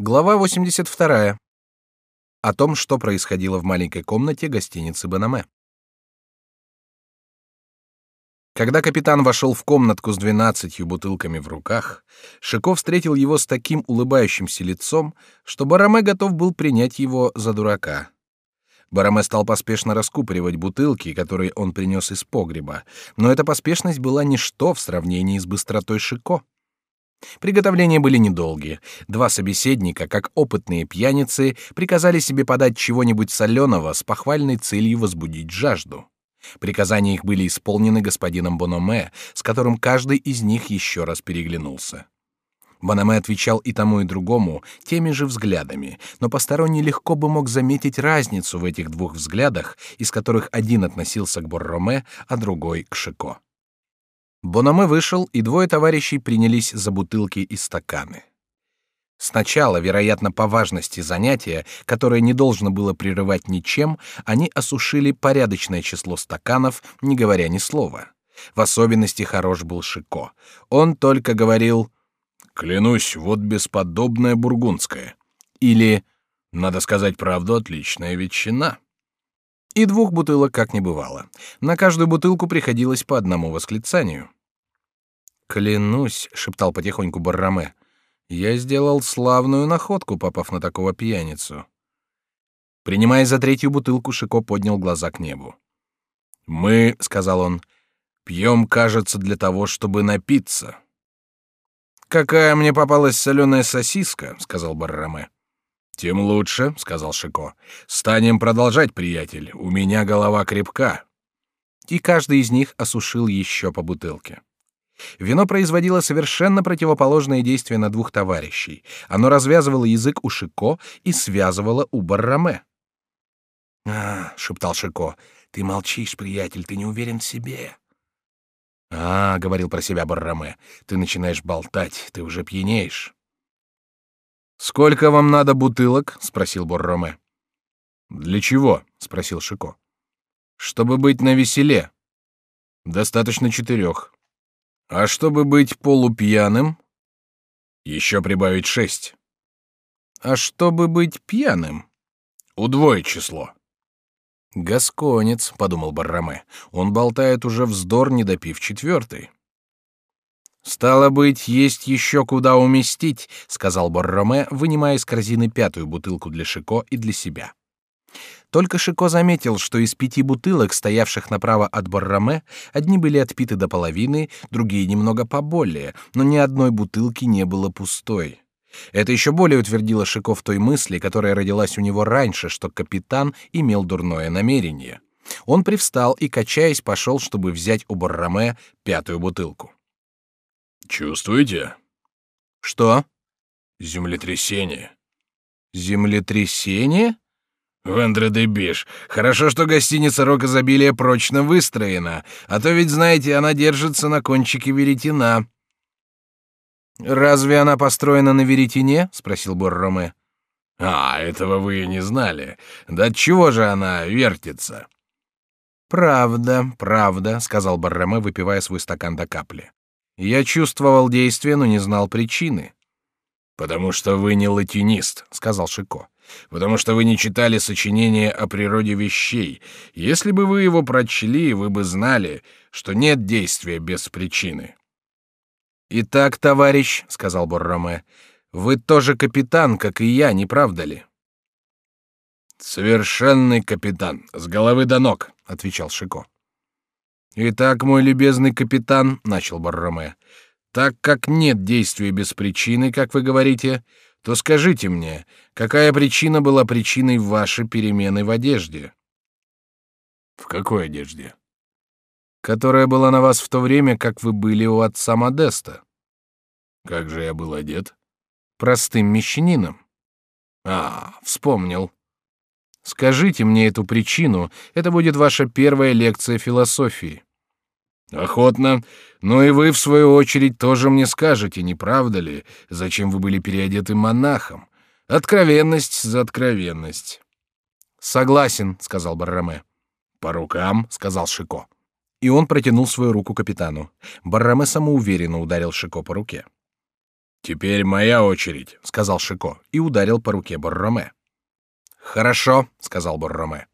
Глава 82. О том, что происходило в маленькой комнате гостиницы Банаме. Когда капитан вошел в комнатку с двенадцатью бутылками в руках, Шико встретил его с таким улыбающимся лицом, что Бараме готов был принять его за дурака. Бараме стал поспешно раскупоривать бутылки, которые он принес из погреба, но эта поспешность была ничто в сравнении с быстротой Шико. Приготовления были недолгие. Два собеседника, как опытные пьяницы, приказали себе подать чего-нибудь соленого с похвальной целью возбудить жажду. Приказания их были исполнены господином Бономе, с которым каждый из них еще раз переглянулся. Бономе отвечал и тому, и другому теми же взглядами, но посторонний легко бы мог заметить разницу в этих двух взглядах, из которых один относился к Борроме, а другой — к Шико. Бономе вышел, и двое товарищей принялись за бутылки и стаканы. Сначала, вероятно, по важности занятия, которое не должно было прерывать ничем, они осушили порядочное число стаканов, не говоря ни слова. В особенности хорош был Шико. Он только говорил «Клянусь, вот бесподобная бургундская» или «Надо сказать правду, отличная ветчина». И двух бутылок как не бывало. На каждую бутылку приходилось по одному восклицанию. «Клянусь», — шептал потихоньку Барраме, — «я сделал славную находку, попав на такого пьяницу». Принимая за третью бутылку, Шико поднял глаза к небу. «Мы», — сказал он, — «пьем, кажется, для того, чтобы напиться». «Какая мне попалась соленая сосиска», — сказал Барраме. «Тем лучше», — сказал Шико. «Станем продолжать, приятель. У меня голова крепка». И каждый из них осушил еще по бутылке. Вино производило совершенно противоположное действие на двух товарищей. Оно развязывало язык у Шико и связывало у Барраме. «А, — шептал Шико, — ты молчишь, приятель, ты не уверен в себе. — А, — говорил про себя Барраме, — ты начинаешь болтать, ты уже пьянеешь. — Сколько вам надо бутылок? — спросил Борроме. — Для чего? — спросил Шико. — Чтобы быть на веселе. — Достаточно четырех. А чтобы быть полупьяным? Еще прибавить шесть. А чтобы быть пьяным? Удвоить число. Гасконец, подумал Барраме. Он болтает уже вздор, не допив четвертый. Стало быть, есть еще куда уместить, сказал Барраме, вынимая из корзины пятую бутылку для Шико и для себя. Только Шико заметил, что из пяти бутылок, стоявших направо от Барраме, одни были отпиты до половины, другие немного поболее, но ни одной бутылки не было пустой. Это еще более утвердило Шико в той мысли, которая родилась у него раньше, что капитан имел дурное намерение. Он привстал и, качаясь, пошел, чтобы взять у Барраме пятую бутылку. «Чувствуете?» «Что?» «Землетрясение». «Землетрясение?» Вендре де Биш, хорошо, что гостиница «Рок изобилия» прочно выстроена, а то ведь, знаете, она держится на кончике веретена». «Разве она построена на веретене?» — спросил Борроме. «А, этого вы и не знали. Да чего же она вертится?» «Правда, правда», — сказал Борроме, выпивая свой стакан до капли. «Я чувствовал действие, но не знал причины». «Потому что вы не латинист», — сказал Шико потому что вы не читали сочинение о природе вещей. Если бы вы его прочли, вы бы знали, что нет действия без причины. Итак, товарищ, сказал Борроме, вы тоже капитан, как и я, не правда ли? Совершенный капитан, с головы до ног, отвечал Шико. Итак, мой любезный капитан, начал Борроме, так как нет действия без причины, как вы говорите, то скажите мне, какая причина была причиной вашей перемены в одежде? В какой одежде? Которая была на вас в то время, как вы были у отца Модеста. Как же я был одет? Простым мещанином. А, вспомнил. Скажите мне эту причину, это будет ваша первая лекция философии. Охотно. Но и вы, в свою очередь, тоже мне скажете, не правда ли, зачем вы были переодеты монахом? Откровенность за откровенность. Согласен, сказал Барраме. По рукам, сказал Шико. И он протянул свою руку капитану. Барраме самоуверенно ударил Шико по руке. Теперь моя очередь, сказал Шико и ударил по руке Борроме. Хорошо, сказал Борроме.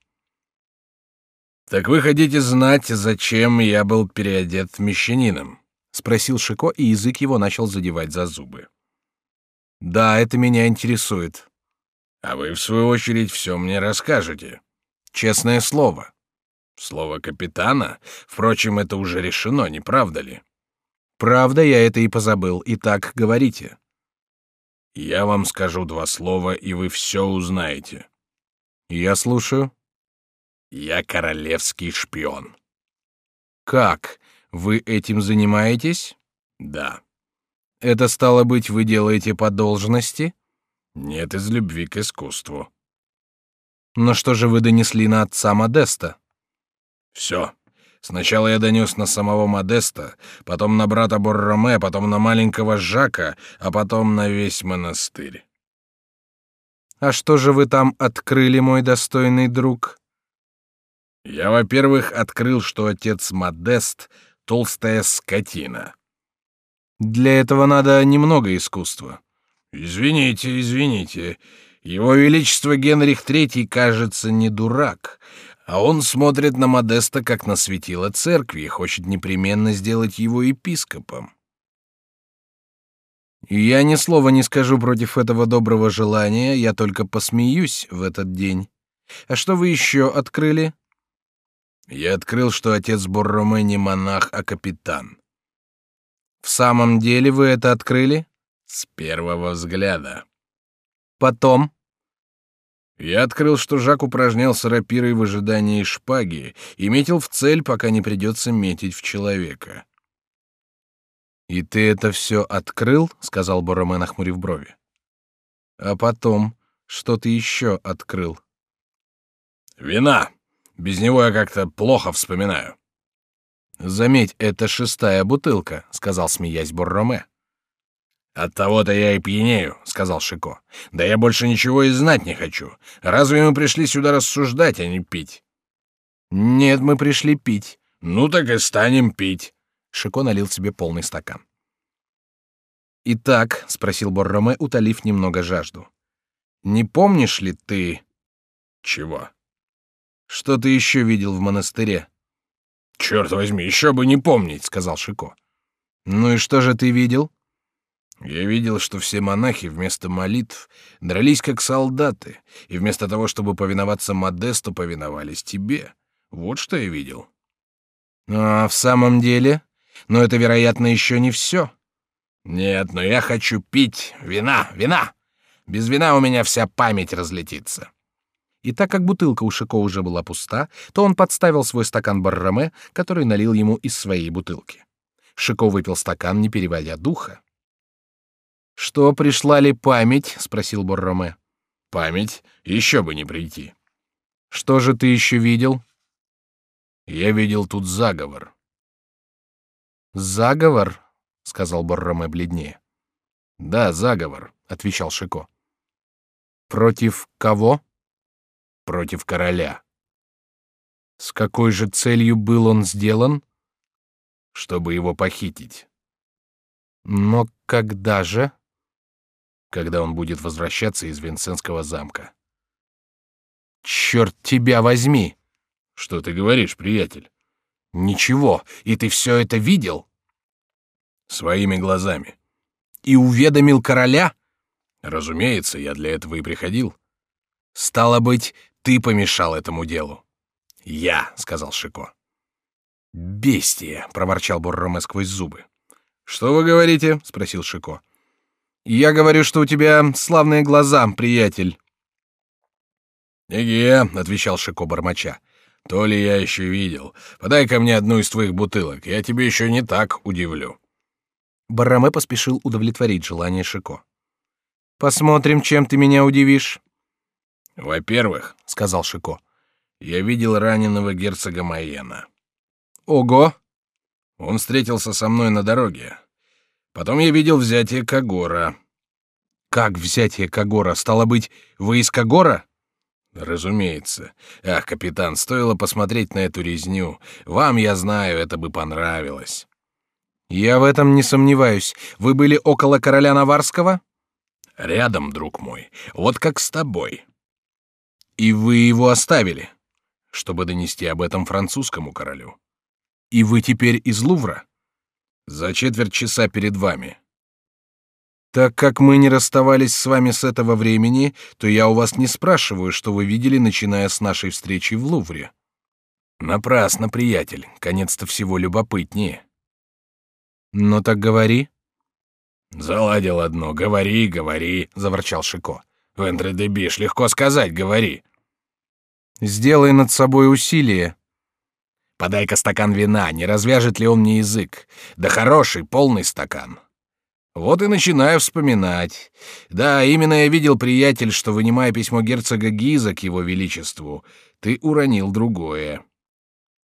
Так вы хотите знать, зачем я был переодет мещанином? спросил Шико, и язык его начал задевать за зубы. Да, это меня интересует. А вы в свою очередь все мне расскажете. Честное слово. Слово капитана? Впрочем, это уже решено, не правда ли? Правда, я это и позабыл. Итак, говорите. Я вам скажу два слова, и вы все узнаете. Я слушаю. Я королевский шпион. Как? Вы этим занимаетесь? Да. Это стало быть, вы делаете по должности? Нет, из любви к искусству. Но что же вы донесли на отца Модеста? Все. Сначала я донес на самого Модеста, потом на брата Борроме, потом на маленького Жака, а потом на весь монастырь. А что же вы там открыли, мой достойный друг? Я, во-первых, открыл, что отец Модест — толстая скотина. Для этого надо немного искусства. Извините, извините. Его Величество Генрих III, кажется, не дурак, а он смотрит на Модеста как на светило церкви и хочет непременно сделать его епископом. я ни слова не скажу против этого доброго желания, я только посмеюсь в этот день. А что вы еще открыли? Я открыл, что отец Борроме не монах, а капитан. В самом деле вы это открыли? С первого взгляда. Потом я открыл, что Жак упражнялся рапирой в ожидании шпаги и метил в цель, пока не придется метить в человека. «И ты это все открыл?» — сказал Бороме, нахмурив брови. «А потом, что ты еще открыл?» «Вина. Без него я как-то плохо вспоминаю». «Заметь, это шестая бутылка», — сказал, смеясь Борроме. От того-то я и пьянею, сказал Шико. Да я больше ничего и знать не хочу. Разве мы пришли сюда рассуждать, а не пить? Нет, мы пришли пить. Ну так и станем пить. Шико налил себе полный стакан. Итак, спросил Борроме, утолив немного жажду. Не помнишь ли ты чего? Что ты еще видел в монастыре? Черт возьми, еще бы не помнить, сказал Шико. Ну и что же ты видел? Я видел, что все монахи вместо молитв дрались как солдаты, и вместо того, чтобы повиноваться Модесту, повиновались тебе. Вот что я видел. А в самом деле? Но это, вероятно, еще не все. Нет, но я хочу пить вина, вина. Без вина у меня вся память разлетится. И так как бутылка у Шико уже была пуста, то он подставил свой стакан Барраме, который налил ему из своей бутылки. Шико выпил стакан, не переводя духа. Что пришла ли память? спросил Борроме. Память? Еще бы не прийти. Что же ты еще видел? Я видел тут заговор. Заговор? сказал Борроме бледнее. Да, заговор, отвечал Шико. Против кого? Против короля. С какой же целью был он сделан? Чтобы его похитить. Но когда же? когда он будет возвращаться из Винсентского замка. Черт тебя возьми! Что ты говоришь, приятель? Ничего. И ты все это видел? Своими глазами. И уведомил короля? Разумеется, я для этого и приходил. Стало быть, ты помешал этому делу. Я, сказал Шико. Бестия, проворчал Борроме сквозь зубы. Что вы говорите? спросил Шико. Я говорю, что у тебя славные глаза, приятель. «Эге», — отвечал Шико бормоча, — «то ли я еще видел. Подай ко мне одну из твоих бутылок, я тебе еще не так удивлю». Бараме поспешил удовлетворить желание Шико. «Посмотрим, чем ты меня удивишь». «Во-первых», — сказал Шико, — «я видел раненого герцога Майена». «Ого!» Он встретился со мной на дороге. Потом я видел взятие Кагора. Как взятие Кагора? Стало быть, вы из Кагора? Разумеется. Ах, капитан, стоило посмотреть на эту резню. Вам, я знаю, это бы понравилось. Я в этом не сомневаюсь. Вы были около короля Наварского? Рядом, друг мой. Вот как с тобой. И вы его оставили, чтобы донести об этом французскому королю. И вы теперь из Лувра? За четверть часа перед вами. Так как мы не расставались с вами с этого времени, то я у вас не спрашиваю, что вы видели, начиная с нашей встречи в Лувре. Напрасно, приятель. Конец-то всего любопытнее. Ну так говори. Заладил одно. Говори, говори, заворчал Шико. Вентре де Биш, легко сказать, говори. Сделай над собой усилие. Подай-ка стакан вина, не развяжет ли он мне язык? Да хороший, полный стакан. Вот и начинаю вспоминать. Да, именно я видел, приятель, что, вынимая письмо герцога Гиза к его величеству, ты уронил другое.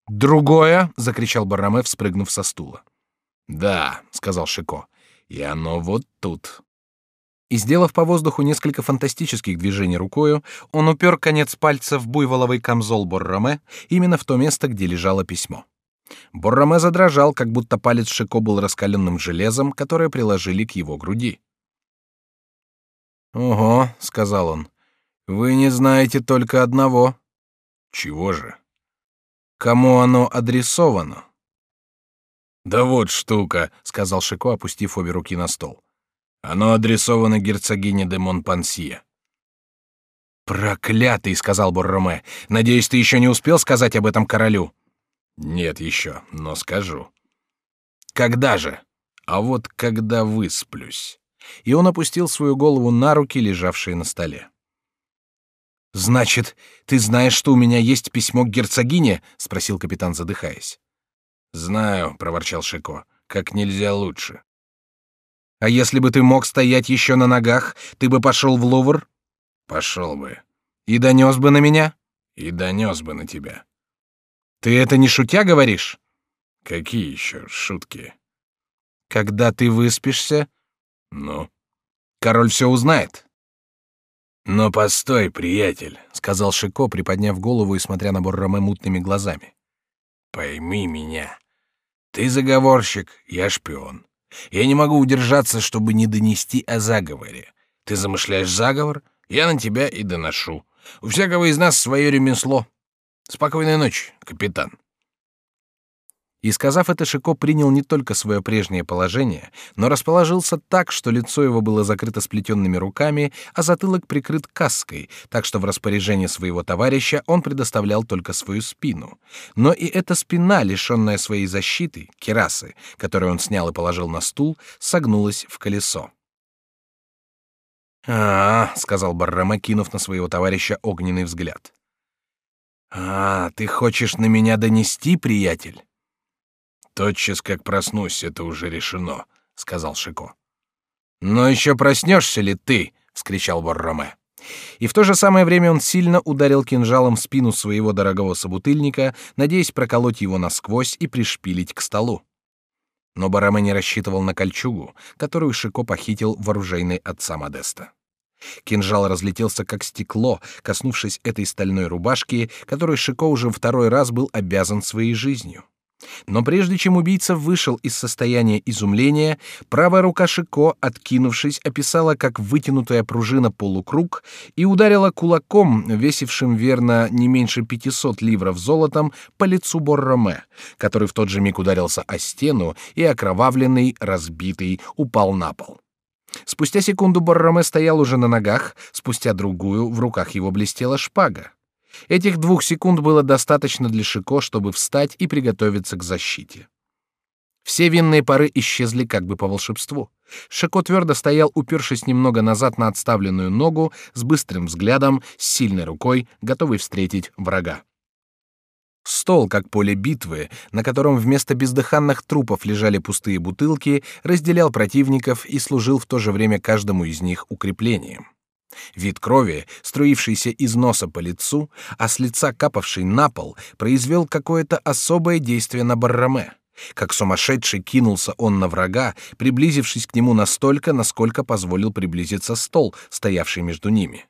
«Другое?» — закричал Бараме, спрыгнув со стула. «Да», — сказал Шико, — «и оно вот тут». И, сделав по воздуху несколько фантастических движений рукою, он упер конец пальца в буйволовый камзол Борраме именно в то место, где лежало письмо. Борроме задрожал, как будто палец Шико был раскаленным железом, которое приложили к его груди. «Ого», — сказал он, — «вы не знаете только одного». «Чего же?» «Кому оно адресовано?» «Да вот штука», — сказал Шико, опустив обе руки на стол. «Оно адресовано герцогине де Монпансье». «Проклятый», — сказал Борроме, — «надеюсь, ты еще не успел сказать об этом королю?» Нет еще, но скажу. Когда же? А вот когда высплюсь. И он опустил свою голову на руки, лежавшие на столе. Значит, ты знаешь, что у меня есть письмо к герцогине? – спросил капитан, задыхаясь. Знаю, проворчал Шико, как нельзя лучше. А если бы ты мог стоять еще на ногах, ты бы пошел в Лувр? Пошел бы. И донес бы на меня? И донес бы на тебя. Ты это не шутя говоришь? Какие еще шутки? Когда ты выспишься? Ну? Король все узнает. Но постой, приятель, сказал Шико, приподняв голову и смотря на Борроме мутными глазами. Пойми меня. Ты заговорщик, я шпион. Я не могу удержаться, чтобы не донести о заговоре. Ты замышляешь заговор, я на тебя и доношу. У всякого из нас свое ремесло. Спокойной ночи, капитан. И сказав это, Шико принял не только свое прежнее положение, но расположился так, что лицо его было закрыто сплетенными руками, а затылок прикрыт каской, так что в распоряжение своего товарища он предоставлял только свою спину. Но и эта спина, лишенная своей защиты, кирасы, которую он снял и положил на стул, согнулась в колесо. «А, — сказал Баррама, кинув на своего товарища огненный взгляд. А, ты хочешь на меня донести, приятель? Тотчас, как проснусь, это уже решено, сказал Шико. Но еще проснешься ли ты? вскричал Борроме. И в то же самое время он сильно ударил кинжалом в спину своего дорогого собутыльника, надеясь проколоть его насквозь и пришпилить к столу. Но Бараме не рассчитывал на кольчугу, которую Шико похитил в оружейной отца Модеста. Кинжал разлетелся как стекло, коснувшись этой стальной рубашки, которой Шико уже второй раз был обязан своей жизнью. Но прежде чем убийца вышел из состояния изумления, правая рука Шико, откинувшись, описала как вытянутая пружина полукруг и ударила кулаком, весившим верно не меньше 500 ливров золотом, по лицу Борроме, который в тот же миг ударился о стену и окровавленный, разбитый, упал на пол. Спустя секунду Борроме стоял уже на ногах, спустя другую в руках его блестела шпага. Этих двух секунд было достаточно для Шико, чтобы встать и приготовиться к защите. Все винные пары исчезли как бы по волшебству. Шико твердо стоял, упершись немного назад на отставленную ногу, с быстрым взглядом, с сильной рукой, готовый встретить врага. Стол, как поле битвы, на котором вместо бездыханных трупов лежали пустые бутылки, разделял противников и служил в то же время каждому из них укреплением. Вид крови, струившийся из носа по лицу, а с лица капавший на пол, произвел какое-то особое действие на Барраме. Как сумасшедший кинулся он на врага, приблизившись к нему настолько, насколько позволил приблизиться стол, стоявший между ними.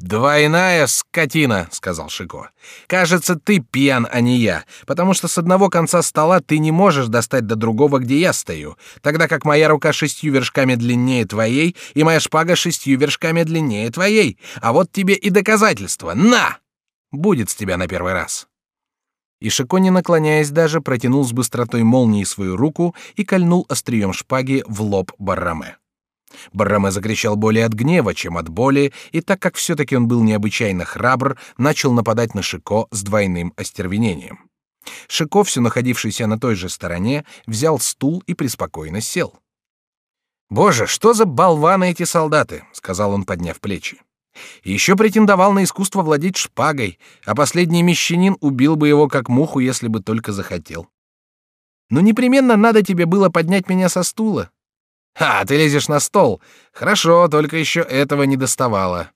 Двойная скотина, сказал Шико. Кажется, ты пьян, а не я, потому что с одного конца стола ты не можешь достать до другого, где я стою, тогда как моя рука шестью вершками длиннее твоей и моя шпага шестью вершками длиннее твоей. А вот тебе и доказательство. На! Будет с тебя на первый раз. И Шико, не наклоняясь даже, протянул с быстротой молнии свою руку и кольнул острием шпаги в лоб Барраме. Барраме закричал более от гнева, чем от боли, и так как все-таки он был необычайно храбр, начал нападать на Шико с двойным остервенением. Шико, все находившийся на той же стороне, взял стул и преспокойно сел. «Боже, что за болваны эти солдаты!» — сказал он, подняв плечи. Еще претендовал на искусство владеть шпагой, а последний мещанин убил бы его как муху, если бы только захотел. Но «Ну, непременно надо тебе было поднять меня со стула. «Ха, ты лезешь на стол. Хорошо, только еще этого не доставало.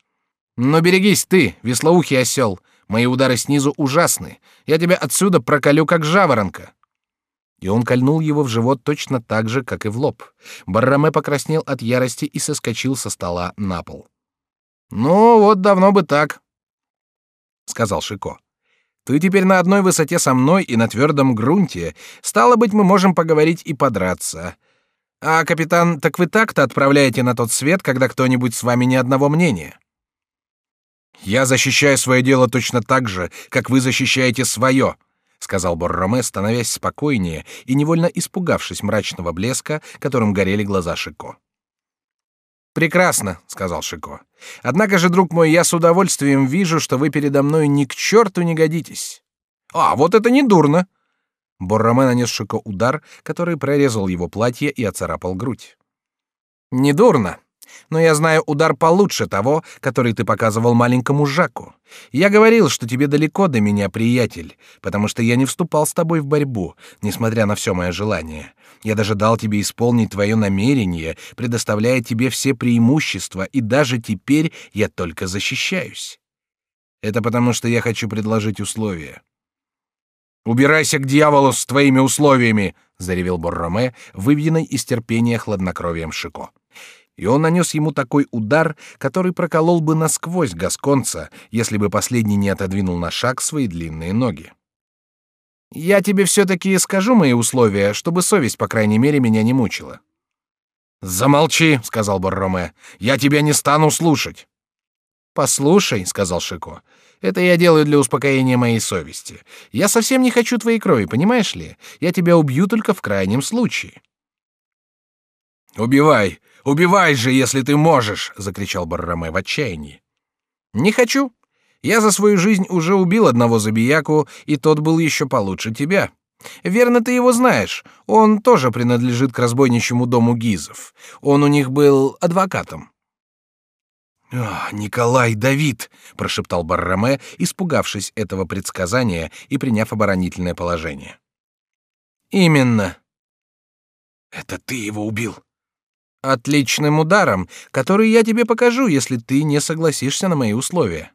Но берегись ты, веслоухий осел. Мои удары снизу ужасны. Я тебя отсюда проколю, как жаворонка». И он кольнул его в живот точно так же, как и в лоб. Барраме покраснел от ярости и соскочил со стола на пол. «Ну, вот давно бы так», — сказал Шико. «Ты теперь на одной высоте со мной и на твердом грунте. Стало быть, мы можем поговорить и подраться. А, капитан, так вы так-то отправляете на тот свет, когда кто-нибудь с вами не одного мнения? Я защищаю свое дело точно так же, как вы защищаете свое, сказал Борроме, становясь спокойнее и невольно испугавшись мрачного блеска, которым горели глаза Шико. Прекрасно, сказал Шико. Однако же, друг мой, я с удовольствием вижу, что вы передо мной ни к черту не годитесь. А вот это не дурно. Борроме нанес Шико удар, который прорезал его платье и оцарапал грудь. «Недурно. Но я знаю удар получше того, который ты показывал маленькому Жаку. Я говорил, что тебе далеко до меня, приятель, потому что я не вступал с тобой в борьбу, несмотря на все мое желание. Я даже дал тебе исполнить твое намерение, предоставляя тебе все преимущества, и даже теперь я только защищаюсь. Это потому, что я хочу предложить условия. Убирайся к дьяволу с твоими условиями, заревел Борроме, выведенный из терпения хладнокровием Шико. И он нанес ему такой удар, который проколол бы насквозь гасконца, если бы последний не отодвинул на шаг свои длинные ноги. Я тебе все-таки скажу мои условия, чтобы совесть, по крайней мере, меня не мучила. Замолчи, сказал Борроме. Я тебя не стану слушать. Послушай, сказал Шико. Это я делаю для успокоения моей совести. Я совсем не хочу твоей крови, понимаешь ли? Я тебя убью только в крайнем случае. Убивай, убивай же, если ты можешь, закричал Барраме в отчаянии. Не хочу. Я за свою жизнь уже убил одного забияку, и тот был еще получше тебя. Верно, ты его знаешь. Он тоже принадлежит к разбойничьему дому Гизов. Он у них был адвокатом. «А, Николай Давид!» — прошептал Барраме, испугавшись этого предсказания и приняв оборонительное положение. «Именно». «Это ты его убил?» «Отличным ударом, который я тебе покажу, если ты не согласишься на мои условия».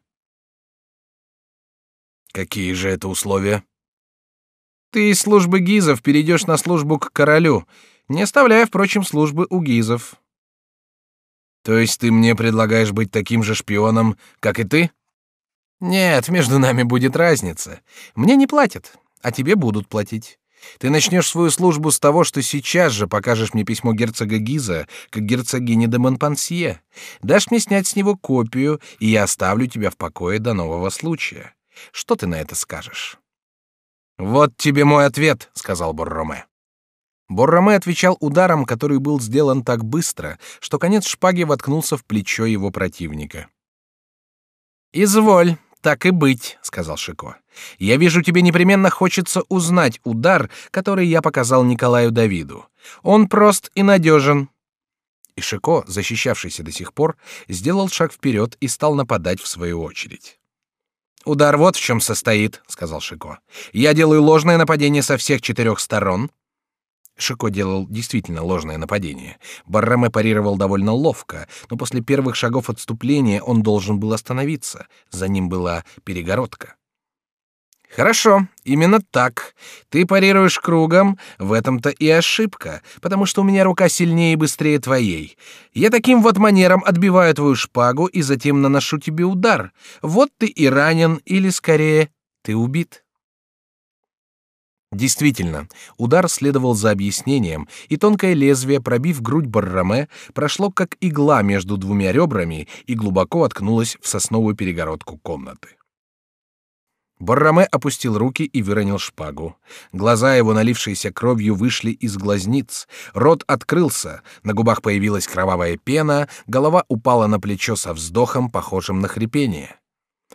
«Какие же это условия?» «Ты из службы Гизов перейдешь на службу к королю, не оставляя, впрочем, службы у Гизов». То есть ты мне предлагаешь быть таким же шпионом, как и ты? Нет, между нами будет разница. Мне не платят, а тебе будут платить. Ты начнешь свою службу с того, что сейчас же покажешь мне письмо герцога Гиза как герцогине де Монпансье. Дашь мне снять с него копию, и я оставлю тебя в покое до нового случая. Что ты на это скажешь? Вот тебе мой ответ, сказал Борроме. Борроме отвечал ударом, который был сделан так быстро, что конец шпаги воткнулся в плечо его противника. «Изволь, так и быть», — сказал Шико. «Я вижу, тебе непременно хочется узнать удар, который я показал Николаю Давиду. Он прост и надежен». И Шико, защищавшийся до сих пор, сделал шаг вперед и стал нападать в свою очередь. «Удар вот в чем состоит», — сказал Шико. «Я делаю ложное нападение со всех четырех сторон, Шико делал действительно ложное нападение. Барраме парировал довольно ловко, но после первых шагов отступления он должен был остановиться. За ним была перегородка. Хорошо, именно так. Ты парируешь кругом, в этом-то и ошибка, потому что у меня рука сильнее и быстрее твоей. Я таким вот манером отбиваю твою шпагу и затем наношу тебе удар. Вот ты и ранен, или скорее, ты убит. Действительно, удар следовал за объяснением, и тонкое лезвие, пробив грудь Барраме, прошло как игла между двумя ребрами и глубоко откнулось в сосновую перегородку комнаты. Барраме опустил руки и выронил шпагу. Глаза его, налившиеся кровью, вышли из глазниц. Рот открылся, на губах появилась кровавая пена, голова упала на плечо со вздохом, похожим на хрипение.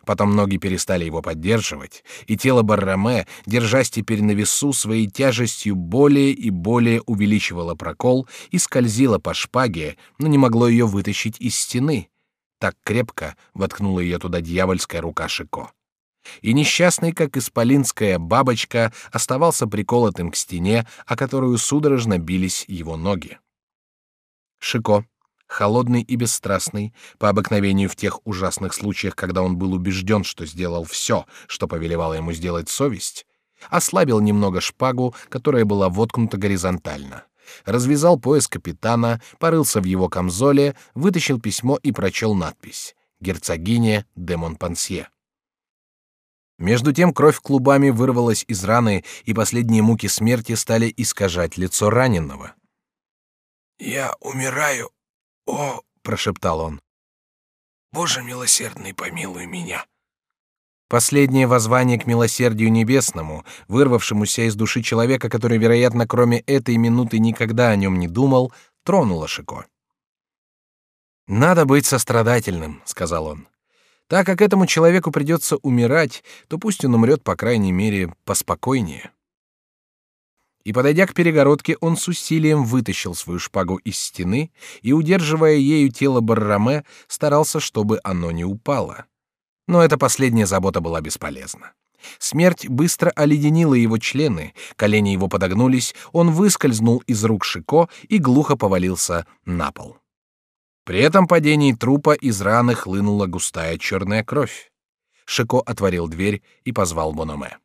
Потом ноги перестали его поддерживать, и тело Барраме, держась теперь на весу, своей тяжестью более и более увеличивало прокол и скользило по шпаге, но не могло ее вытащить из стены. Так крепко воткнула ее туда дьявольская рука Шико. И несчастный, как исполинская бабочка, оставался приколотым к стене, о которую судорожно бились его ноги. Шико, холодный и бесстрастный, по обыкновению в тех ужасных случаях, когда он был убежден, что сделал все, что повелевала ему сделать совесть, ослабил немного шпагу, которая была воткнута горизонтально, развязал пояс капитана, порылся в его камзоле, вытащил письмо и прочел надпись «Герцогине де Монпансье». Между тем кровь клубами вырвалась из раны, и последние муки смерти стали искажать лицо раненого. «Я умираю «О!» — прошептал он. «Боже милосердный, помилуй меня!» Последнее воззвание к милосердию небесному, вырвавшемуся из души человека, который, вероятно, кроме этой минуты никогда о нем не думал, тронуло Шико. «Надо быть сострадательным», — сказал он. «Так как этому человеку придется умирать, то пусть он умрет, по крайней мере, поспокойнее» и, подойдя к перегородке, он с усилием вытащил свою шпагу из стены и, удерживая ею тело Барраме, старался, чтобы оно не упало. Но эта последняя забота была бесполезна. Смерть быстро оледенила его члены, колени его подогнулись, он выскользнул из рук Шико и глухо повалился на пол. При этом падении трупа из раны хлынула густая черная кровь. Шико отворил дверь и позвал Бономе.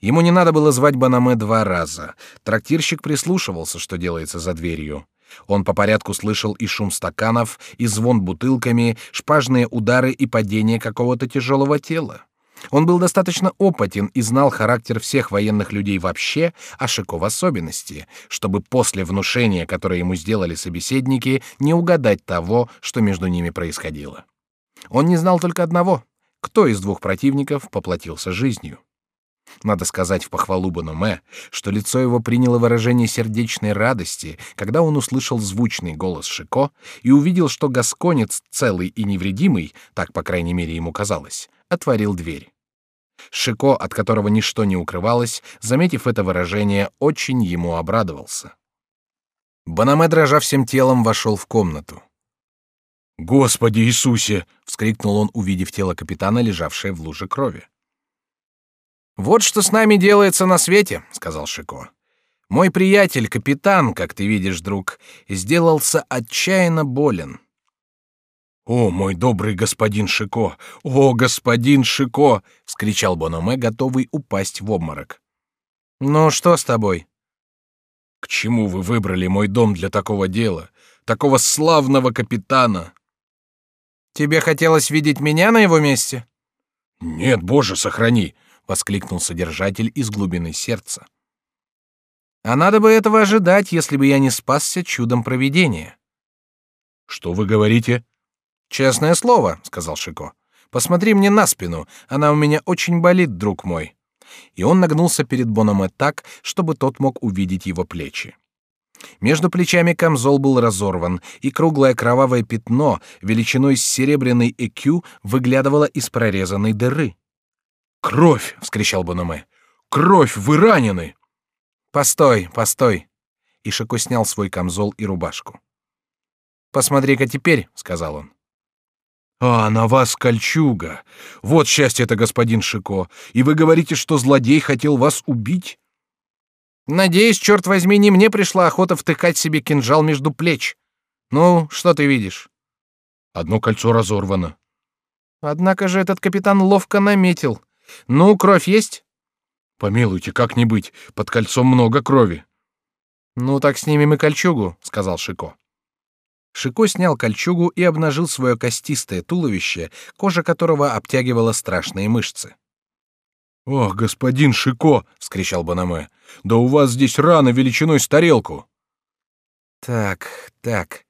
Ему не надо было звать Банаме два раза. Трактирщик прислушивался, что делается за дверью. Он по порядку слышал и шум стаканов, и звон бутылками, шпажные удары и падение какого-то тяжелого тела. Он был достаточно опытен и знал характер всех военных людей вообще, а Шико в особенности, чтобы после внушения, которое ему сделали собеседники, не угадать того, что между ними происходило. Он не знал только одного: кто из двух противников поплатился жизнью. Надо сказать в похвалу Баноме, что лицо его приняло выражение сердечной радости, когда он услышал звучный голос Шико и увидел, что гасконец, целый и невредимый, так, по крайней мере, ему казалось, отворил дверь. Шико, от которого ничто не укрывалось, заметив это выражение, очень ему обрадовался. Банаме, дрожа всем телом, вошел в комнату. «Господи Иисусе!» — вскрикнул он, увидев тело капитана, лежавшее в луже крови. Вот что с нами делается на свете, сказал Шико. Мой приятель, капитан, как ты видишь, друг, сделался отчаянно болен. О, мой добрый господин Шико! О, господин Шико! вскричал Бономе, готовый упасть в обморок. Ну что с тобой? К чему вы выбрали мой дом для такого дела, такого славного капитана? Тебе хотелось видеть меня на его месте? Нет, Боже, сохрани! Воскликнул содержатель из глубины сердца. А надо бы этого ожидать, если бы я не спасся чудом провидения. Что вы говорите? Честное слово, сказал Шико. Посмотри мне на спину, она у меня очень болит, друг мой. И он нагнулся перед Бономе так, чтобы тот мог увидеть его плечи. Между плечами камзол был разорван, и круглое кровавое пятно величиной с серебряный экю выглядывало из прорезанной дыры. Кровь! – вскричал Бономе. Кровь! Вы ранены! Постой, постой! И Шико снял свой камзол и рубашку. Посмотри-ка теперь, сказал он. А на вас кольчуга. Вот счастье это, господин Шико. И вы говорите, что злодей хотел вас убить? Надеюсь, черт возьми, не мне пришла охота втыкать себе кинжал между плеч. Ну, что ты видишь? Одно кольцо разорвано. Однако же этот капитан ловко наметил. Ну, кровь есть? Помилуйте, как не быть? Под кольцом много крови. Ну так снимем и кольчугу, сказал Шико. Шико снял кольчугу и обнажил свое костистое туловище, кожа которого обтягивала страшные мышцы. «Ох, господин Шико!» — вскричал Банаме. «Да у вас здесь рана величиной с тарелку!» «Так, так.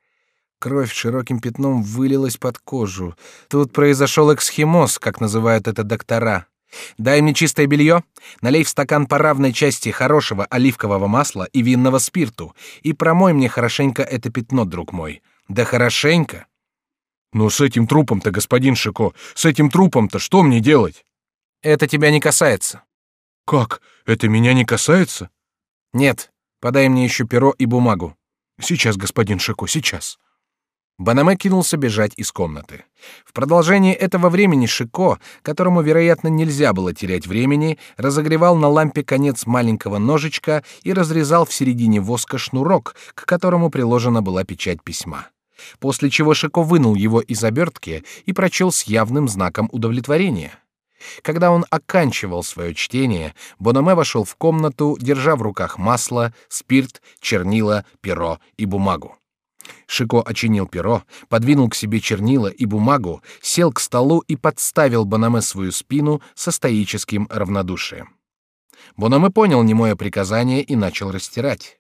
Кровь широким пятном вылилась под кожу. Тут произошел эксхимоз, как называют это доктора. Дай мне чистое белье, налей в стакан по равной части хорошего оливкового масла и винного спирту и промой мне хорошенько это пятно, друг мой. Да хорошенько. Но с этим трупом-то, господин Шико, с этим трупом-то что мне делать? Это тебя не касается. Как? Это меня не касается? Нет. Подай мне еще перо и бумагу. Сейчас, господин Шико, сейчас. Банаме кинулся бежать из комнаты. В продолжении этого времени Шико, которому, вероятно, нельзя было терять времени, разогревал на лампе конец маленького ножичка и разрезал в середине воска шнурок, к которому приложена была печать письма. После чего Шико вынул его из обертки и прочел с явным знаком удовлетворения. Когда он оканчивал свое чтение, Бономе вошел в комнату, держа в руках масло, спирт, чернила, перо и бумагу. Шико очинил перо, подвинул к себе чернила и бумагу, сел к столу и подставил Бономе свою спину со стоическим равнодушием. Бономе понял немое приказание и начал растирать.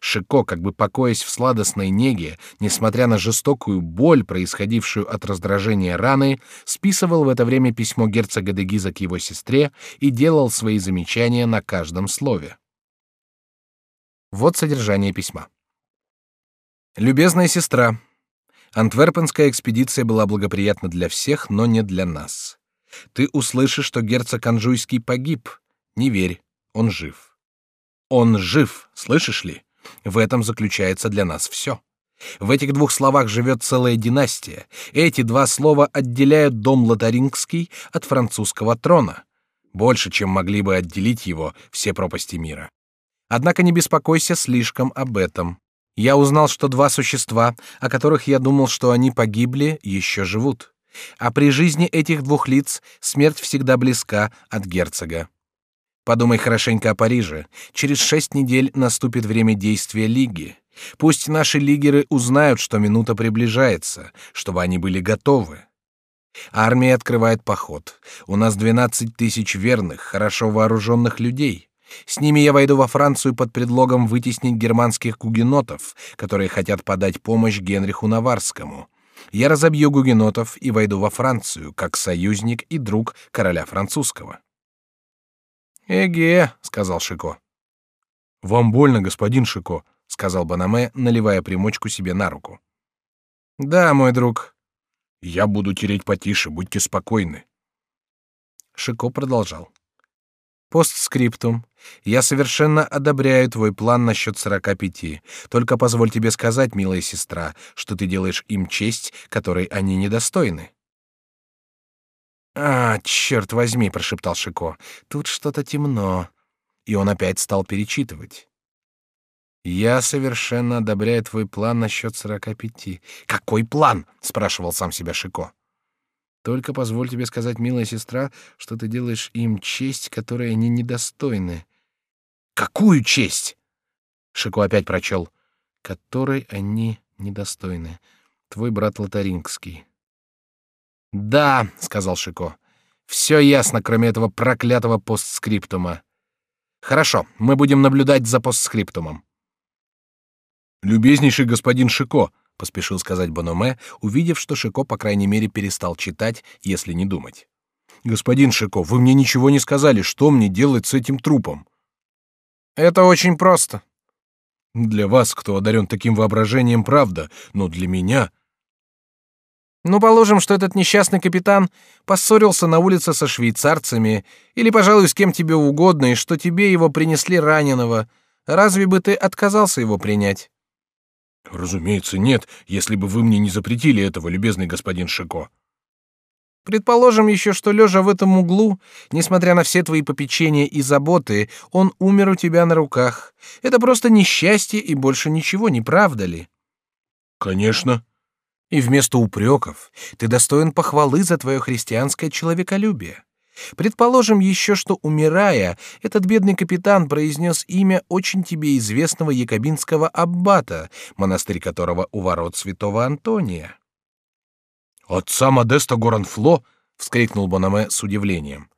Шико, как бы покоясь в сладостной неге, несмотря на жестокую боль, происходившую от раздражения раны, списывал в это время письмо герцога де Гиза к его сестре и делал свои замечания на каждом слове. Вот содержание письма. Любезная сестра, Антверпенская экспедиция была благоприятна для всех, но не для нас. Ты услышишь, что герцог Анжуйский погиб. Не верь, он жив. Он жив, слышишь ли? В этом заключается для нас все. В этих двух словах живет целая династия. Эти два слова отделяют дом Лотарингский от французского трона. Больше, чем могли бы отделить его все пропасти мира. Однако не беспокойся слишком об этом. Я узнал, что два существа, о которых я думал, что они погибли, еще живут. А при жизни этих двух лиц смерть всегда близка от герцога. Подумай хорошенько о Париже. Через шесть недель наступит время действия Лиги. Пусть наши лигеры узнают, что минута приближается, чтобы они были готовы. Армия открывает поход. У нас двенадцать тысяч верных, хорошо вооруженных людей. С ними я войду во Францию под предлогом вытеснить германских гугенотов, которые хотят подать помощь Генриху Наварскому. Я разобью гугенотов и войду во Францию как союзник и друг короля французского. Эге, сказал Шико. Вам больно, господин Шико, сказал Банаме, наливая примочку себе на руку. Да, мой друг. Я буду тереть потише, будьте спокойны. Шико продолжал. Постскриптум. Я совершенно одобряю твой план насчет сорока пяти. Только позволь тебе сказать, милая сестра, что ты делаешь им честь, которой они недостойны. А, черт возьми, прошептал Шико. Тут что-то темно. И он опять стал перечитывать. Я совершенно одобряю твой план насчет сорока пяти. Какой план? спрашивал сам себя Шико. Только позволь тебе сказать, милая сестра, что ты делаешь им честь, которой они недостойны. Какую честь? Шико опять прочел. Которой они недостойны. Твой брат Лотарингский. Да, сказал Шико. Все ясно, кроме этого проклятого постскриптума. Хорошо, мы будем наблюдать за постскриптумом. Любезнейший господин Шико, — поспешил сказать Бономе, увидев, что Шико, по крайней мере, перестал читать, если не думать. «Господин Шико, вы мне ничего не сказали, что мне делать с этим трупом?» «Это очень просто». «Для вас, кто одарен таким воображением, правда, но для меня...» «Ну, положим, что этот несчастный капитан поссорился на улице со швейцарцами, или, пожалуй, с кем тебе угодно, и что тебе его принесли раненого. Разве бы ты отказался его принять?» Разумеется, нет, если бы вы мне не запретили этого, любезный господин Шико. Предположим еще, что лежа в этом углу, несмотря на все твои попечения и заботы, он умер у тебя на руках. Это просто несчастье и больше ничего, не правда ли? Конечно. И вместо упреков ты достоин похвалы за твое христианское человеколюбие. Предположим еще, что, умирая, этот бедный капитан произнес имя очень тебе известного якобинского аббата, монастырь которого у ворот святого Антония. «Отца Модеста Горанфло!» — вскрикнул Бономе с удивлением.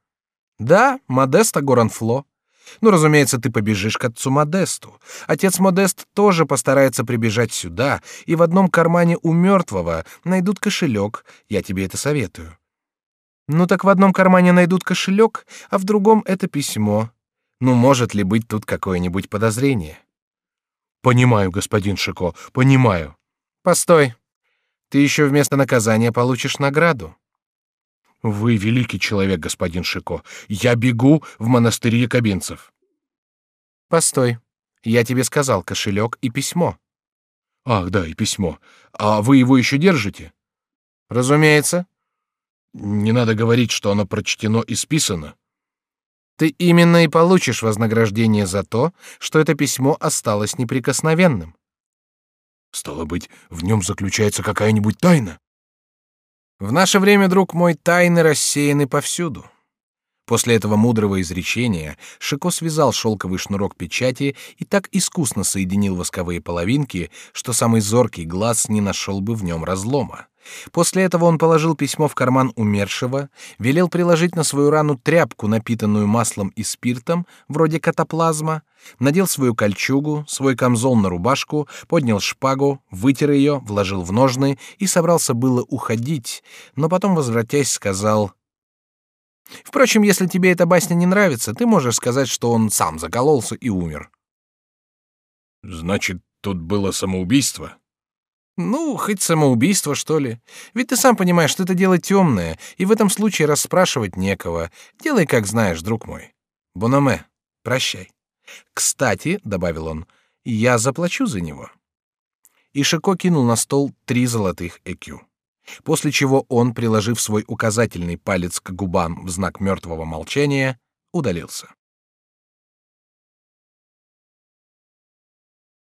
«Да, Модеста Горанфло. Ну, разумеется, ты побежишь к отцу Модесту. Отец Модест тоже постарается прибежать сюда, и в одном кармане у мертвого найдут кошелек. Я тебе это советую. Ну так в одном кармане найдут кошелек, а в другом это письмо. Ну может ли быть тут какое-нибудь подозрение? Понимаю, господин Шико, понимаю. Постой. Ты еще вместо наказания получишь награду. Вы великий человек, господин Шико. Я бегу в монастырь якобинцев. Постой. Я тебе сказал кошелек и письмо. Ах, да, и письмо. А вы его еще держите? Разумеется. Не надо говорить, что оно прочтено и списано. Ты именно и получишь вознаграждение за то, что это письмо осталось неприкосновенным. Стало быть, в нем заключается какая-нибудь тайна. В наше время, друг мой, тайны рассеяны повсюду. После этого мудрого изречения Шико связал шелковый шнурок печати и так искусно соединил восковые половинки, что самый зоркий глаз не нашел бы в нем разлома. После этого он положил письмо в карман умершего, велел приложить на свою рану тряпку, напитанную маслом и спиртом, вроде катаплазма, надел свою кольчугу, свой камзол на рубашку, поднял шпагу, вытер ее, вложил в ножны и собрался было уходить, но потом, возвратясь, сказал: "Впрочем, если тебе эта басня не нравится, ты можешь сказать, что он сам закололся и умер". Значит, тут было самоубийство. Ну, хоть самоубийство, что ли. Ведь ты сам понимаешь, что это дело темное, и в этом случае расспрашивать некого. Делай, как знаешь, друг мой. Бономе, прощай. Кстати, — добавил он, — я заплачу за него. И Шико кинул на стол три золотых экю. После чего он, приложив свой указательный палец к губам в знак мертвого молчания, удалился.